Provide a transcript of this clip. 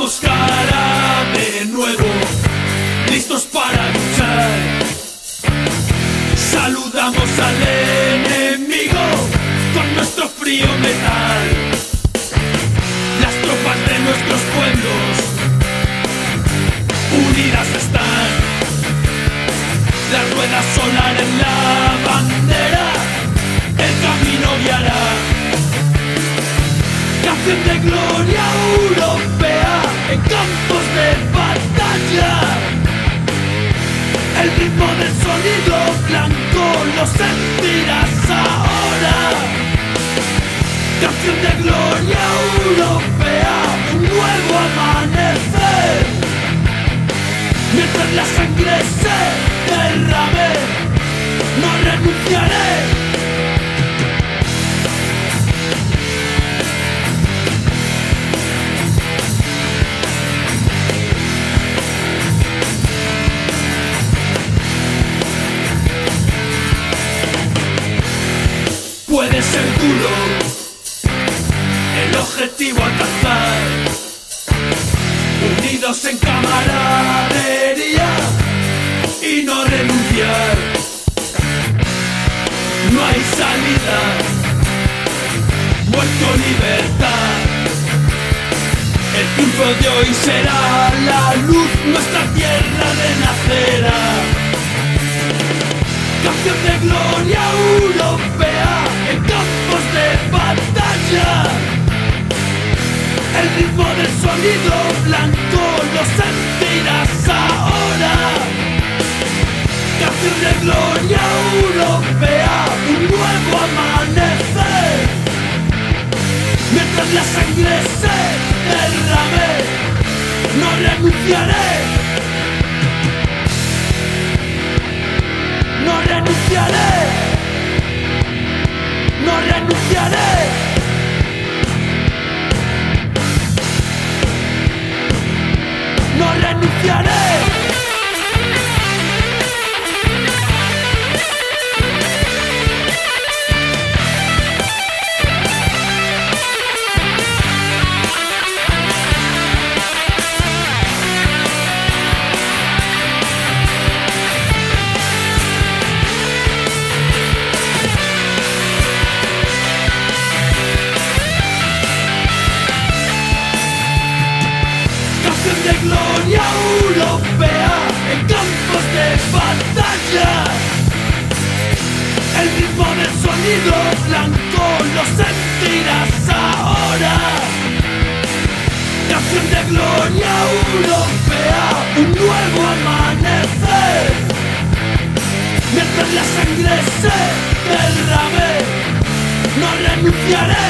somos cara de nuevo, listos para luchar. Saludamos al enemigo con nuestro frío metal. Las tropas de nuestros pueblos unidas están. La rueda solar en la bandera, el camino guiará. Canción de gloria Europa en campos de batalla. El ritmo del sonido blanco lo sentirás ahora. Canción de gloria europea, un nuevo amanecer. Mientras la sangre se derrame, no renunciaré. Puede ser duro el objetivo alcanzar, unidos en camaradería y no renunciar. No hay salida, muerto libertad. El triunfo de hoy será la luz, nuestra tierra renacerá. Canción de gloria europea El ritmo del sonido blanco lo sentirás ahora. Canción de gloria europea, un nuevo amanecer. Mientras la sangre se derrame, no renunciaré. Unión Europea en campos de batalla. El ritmo del sonido blanco lo sentirás ahora. Canción de gloria europea, un nuevo amanecer. Mientras la sangre se derrame, no renunciaré.